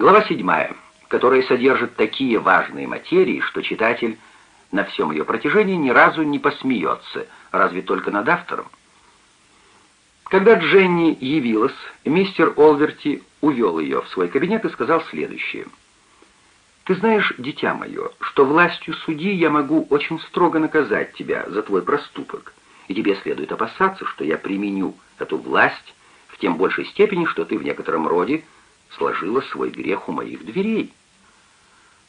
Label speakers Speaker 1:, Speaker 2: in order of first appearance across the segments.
Speaker 1: Глава 7, которая содержит такие важные материи, что читатель на всем ее протяжении ни разу не посмеется, разве только над автором. Когда Дженни явилась, мистер Олверти увел ее в свой кабинет и сказал следующее. «Ты знаешь, дитя мое, что властью судьи я могу очень строго наказать тебя за твой проступок, и тебе следует опасаться, что я применю эту власть в тем большей степени, что ты в некотором роде сложила свой грех у моих дверей.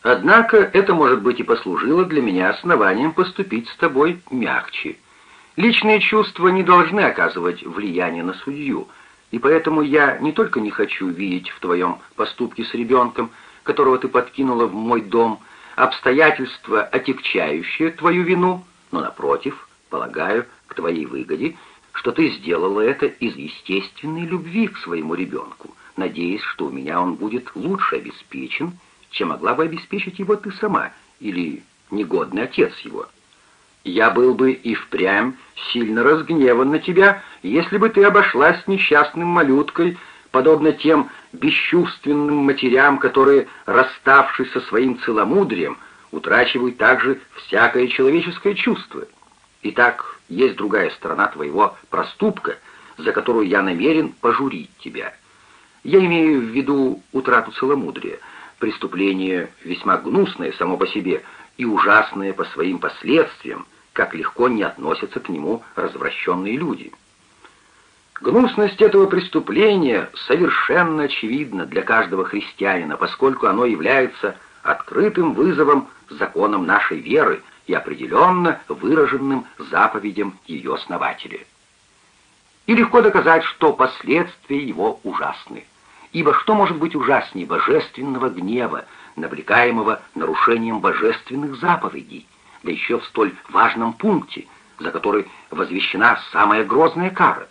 Speaker 1: Однако это, может быть, и послужило для меня основанием поступить с тобой мягче». Личные чувства не должны оказывать влияние на судью, и поэтому я не только не хочу видеть в твоем поступке с ребенком, которого ты подкинула в мой дом, обстоятельства, отягчающие твою вину, но, напротив, полагаю, к твоей выгоде, что ты сделала это из естественной любви к своему ребенку, надеясь, что у меня он будет лучше обеспечен, чем могла бы обеспечить его ты сама или негодный отец его». Я был бы и впрямь сильно разгневан на тебя, если бы ты обошлась несчастным малюткой, подобно тем бесчувственным матерям, которые, расставшись со своим целомудрием, утрачивают также всякое человеческое чувство. Итак, есть другая сторона твоего проступка, за которую я намерен пожурить тебя. Я имею в виду утрату целомудрия, преступление весьма гнусное само по себе — и ужасное по своим последствиям, как легко не относятся к нему развращенные люди. Гнусность этого преступления совершенно очевидна для каждого христианина, поскольку оно является открытым вызовом законам нашей веры и определенно выраженным заповедям ее основателя. И легко доказать, что последствия его ужасны. Ибо что может быть ужаснее божественного гнева, навлекаемого нарушением божественных заповедей, да еще в столь важном пункте, за который возвещена самая грозная кара.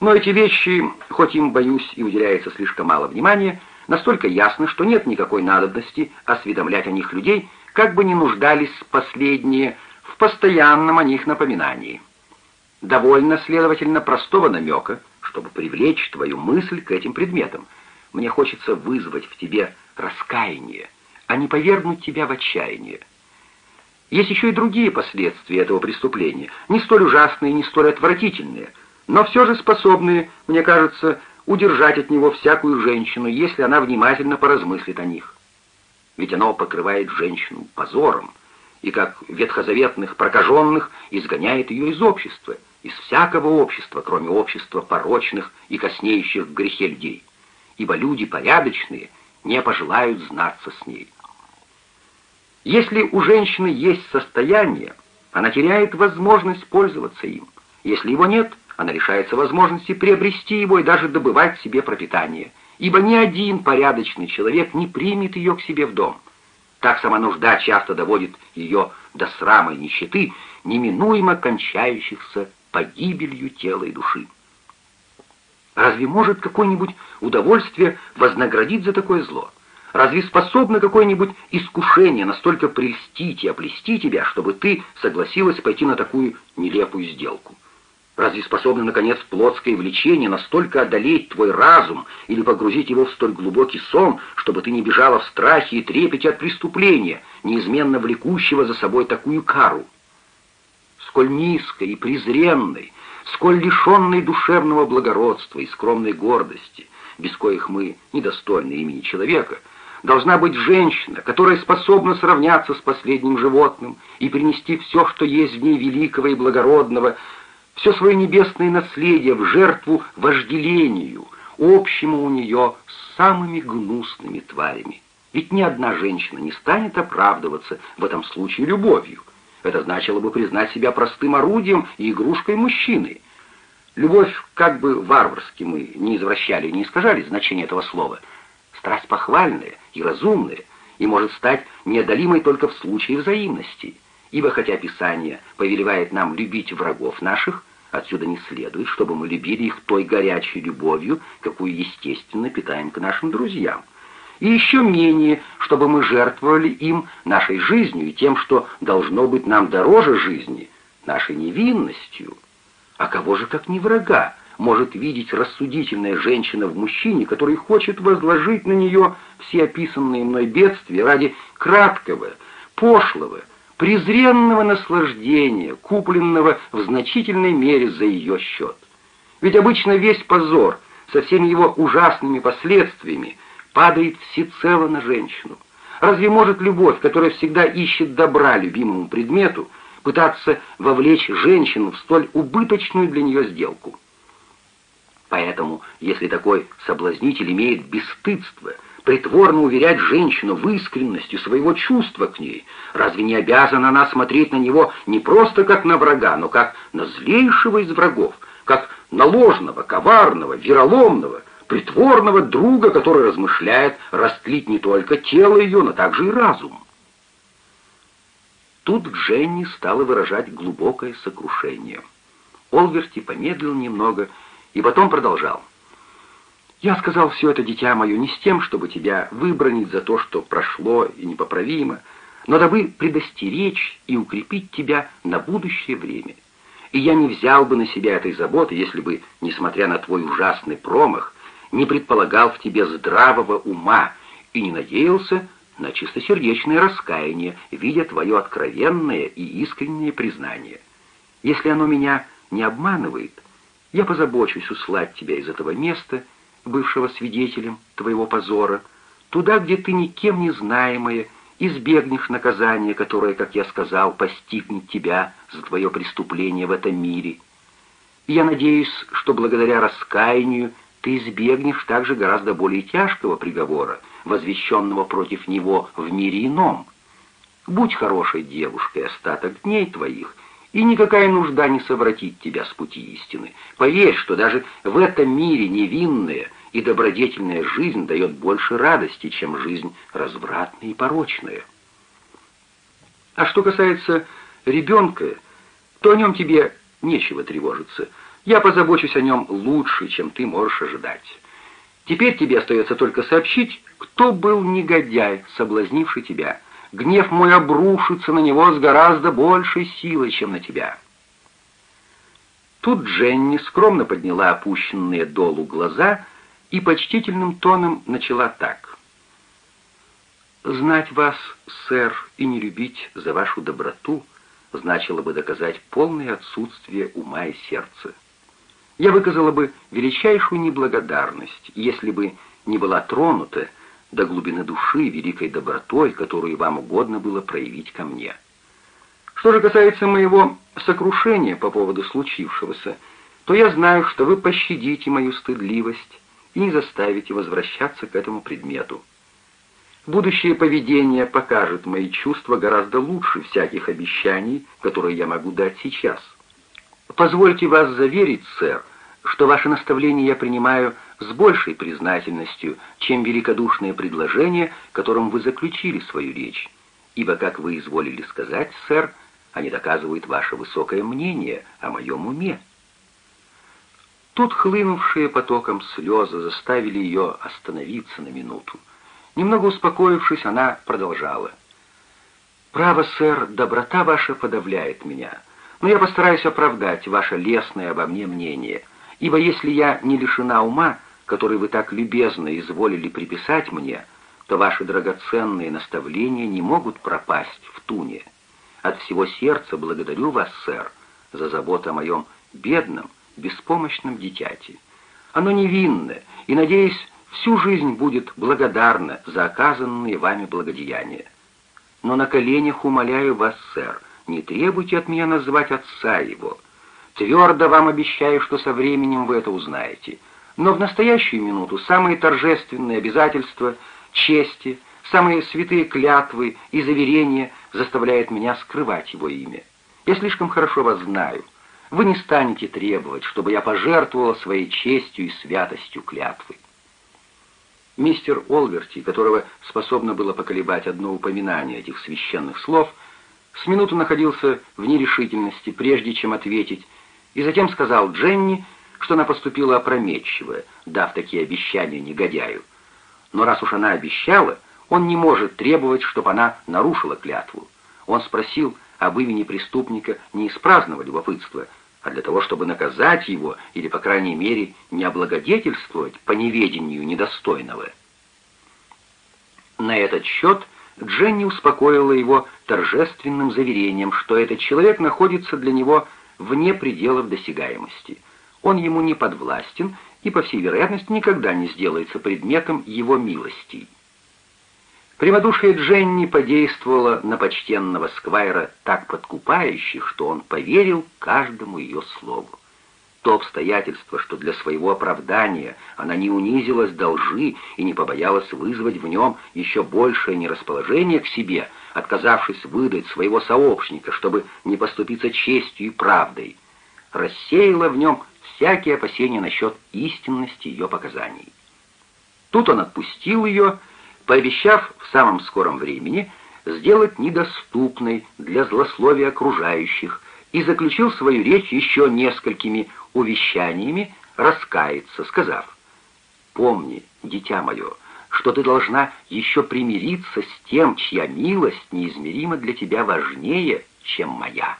Speaker 1: Но эти вещи, хоть им, боюсь, и уделяется слишком мало внимания, настолько ясны, что нет никакой надобности осведомлять о них людей, как бы ни нуждались последние в постоянном о них напоминании. Довольно, следовательно, простого намека, чтобы привлечь твою мысль к этим предметам. Мне хочется вызвать в тебе раскаяние, а не повергнуть тебя в отчаяние. Есть еще и другие последствия этого преступления, не столь ужасные, не столь отвратительные, но все же способные, мне кажется, удержать от него всякую женщину, если она внимательно поразмыслит о них. Ведь оно покрывает женщину позором, и как ветхозаветных прокаженных изгоняет ее из общества, из всякого общества, кроме общества порочных и коснеющих в грехе людей. Ибо люди порядочные не пожелают знаться с ней. Если у женщины есть состояние, она теряет возможность пользоваться им. Если его нет, она лишается возможности приобрести его и даже добывать себе пропитание, ибо ни один порядочный человек не примет ее к себе в дом. Так сама нужда часто доводит ее до срама и нищеты, неминуемо кончающихся погибелью тела и души. Разве может какое-нибудь удовольствие вознаградить за такое зло? Разве способно какое-нибудь искушение настолько прельстить и оплести тебя, чтобы ты согласилась пойти на такую нелепую сделку? Разве способно, наконец, плотское влечение настолько одолеть твой разум или погрузить его в столь глубокий сон, чтобы ты не бежала в страхе и трепете от преступления, неизменно влекущего за собой такую кару? Сколь низкой и презренной, сколь лишенной душевного благородства и скромной гордости, без коих мы недостойны имени человека — должна быть женщина, которая способна сравняться с последним животным и принести все, что есть в ней великого и благородного, все свое небесное наследие в жертву вожделению, общему у нее с самыми гнусными тварями. Ведь ни одна женщина не станет оправдываться в этом случае любовью. Это значило бы признать себя простым орудием и игрушкой мужчины. Любовь, как бы варварски мы не извращали и не искажали значение этого слова – страсть похвальная и разумная, и может стать неодолимой только в случае взаимности. Ибо хотя Писание повелевает нам любить врагов наших, отсюда не следует, чтобы мы любили их той горячей любовью, какую естественно питаем к нашим друзьям. И еще менее, чтобы мы жертвовали им нашей жизнью и тем, что должно быть нам дороже жизни, нашей невинностью. А кого же, как не врага, может видеть рассудительная женщина в мужчине, который хочет возложить на нее все описанные мной бедствия ради краткого, пошлого, презренного наслаждения, купленного в значительной мере за ее счет. Ведь обычно весь позор со всеми его ужасными последствиями падает всецело на женщину. Разве может любовь, которая всегда ищет добра любимому предмету, пытаться вовлечь женщину в столь убыточную для нее сделку? Поэтому, если такой соблазнитель имеет бесстыдство – притворно уверять женщину в искренности своего чувства к ней, разве не обязана она смотреть на него не просто как на врага, но как на злейшего из врагов, как на ложного, коварного, вероломного, притворного друга, который размышляет растлить не только тело ее, но также и разум? Тут Дженни стала выражать глубокое сокрушение. Олверти помедлил немного и потом продолжал. Я сказал все это, дитя мое, не с тем, чтобы тебя выбронить за то, что прошло и непоправимо, но дабы предостеречь и укрепить тебя на будущее время. И я не взял бы на себя этой заботы, если бы, несмотря на твой ужасный промах, не предполагал в тебе здравого ума и не надеялся на чистосердечное раскаяние, видя твое откровенное и искреннее признание. Если оно меня не обманывает, я позабочусь услать тебя из этого места бывшего свидетелем твоего позора, туда, где ты никем не знаемая, избегнешь наказания, которое, как я сказал, постигнет тебя за твое преступление в этом мире. Я надеюсь, что благодаря раскаянию ты избегнешь также гораздо более тяжкого приговора, возвещенного против него в мире ином. Будь хорошей девушкой остаток дней твоих, и никакая нужда не совратит тебя с пути истины. Поверь, что даже в этом мире невинная, и добродетельная жизнь дает больше радости, чем жизнь развратная и порочная. А что касается ребенка, то о нем тебе нечего тревожиться. Я позабочусь о нем лучше, чем ты можешь ожидать. Теперь тебе остается только сообщить, кто был негодяй, соблазнивший тебя. Гнев мой обрушится на него с гораздо большей силой, чем на тебя». Тут Дженни скромно подняла опущенные долу глаза и почтительным тоном начала так. «Знать вас, сэр, и не любить за вашу доброту значило бы доказать полное отсутствие ума и сердца. Я выказала бы величайшую неблагодарность, если бы не была тронута до глубины души великой добротой, которую вам угодно было проявить ко мне. Что же касается моего сокрушения по поводу случившегося, то я знаю, что вы пощадите мою стыдливость, и не заставите возвращаться к этому предмету. Будущее поведение покажет мои чувства гораздо лучше всяких обещаний, которые я могу дать сейчас. Позвольте вас заверить, сэр, что ваше наставление я принимаю с большей признательностью, чем великодушное предложение, которым вы заключили свою речь, ибо, как вы изволили сказать, сэр, они доказывают ваше высокое мнение о моем уме. Тут хлынувшие потоком слезы заставили ее остановиться на минуту. Немного успокоившись, она продолжала. «Право, сэр, доброта ваша подавляет меня, но я постараюсь оправдать ваше лестное обо мне мнение, ибо если я не лишена ума, который вы так любезно изволили приписать мне, то ваши драгоценные наставления не могут пропасть в туне. От всего сердца благодарю вас, сэр, за заботу о моем бедном, беспомощном дитяти. Оно невинное, и, надеюсь, всю жизнь будет благодарно за оказанные вами благодеяния. Но на коленях умоляю вас, сэр, не требуйте от меня назвать отца его. Твердо вам обещаю, что со временем вы это узнаете. Но в настоящую минуту самые торжественные обязательства, чести, самые святые клятвы и заверения заставляют меня скрывать его имя. Я слишком хорошо вас знаю — вы не станете требовать, чтобы я пожертвовала своей честью и святостью клятвы. Мистер Олверти, которого способно было поколебать одно упоминание этих священных слов, с минуту находился в нерешительности, прежде чем ответить, и затем сказал Дженни, что она поступила опрометчиво, дав такие обещания негодяю. Но раз уж она обещала, он не может требовать, чтобы она нарушила клятву. Он спросил об имени преступника не из праздного любопытства, а для того, чтобы наказать его или, по крайней мере, не облагодетельствовать по неведению недостойного. На этот счет Дженни успокоила его торжественным заверением, что этот человек находится для него вне пределов досягаемости. Он ему не подвластен и, по всей вероятности, никогда не сделается предметом его милостей. Прямодушие Дженни подействовало на почтенного Сквайра так подкупающе, что он поверил каждому ее слову. То обстоятельство, что для своего оправдания она не унизилась до лжи и не побоялась вызвать в нем еще большее нерасположение к себе, отказавшись выдать своего сообщника, чтобы не поступиться честью и правдой, рассеяло в нем всякие опасения насчет истинности ее показаний. Тут он отпустил ее пообещав в самом скором времени сделать недоступной для злословия окружающих, и заключил свою речь еще несколькими увещаниями раскаяться, сказав, «Помни, дитя мое, что ты должна еще примириться с тем, чья милость неизмеримо для тебя важнее, чем моя».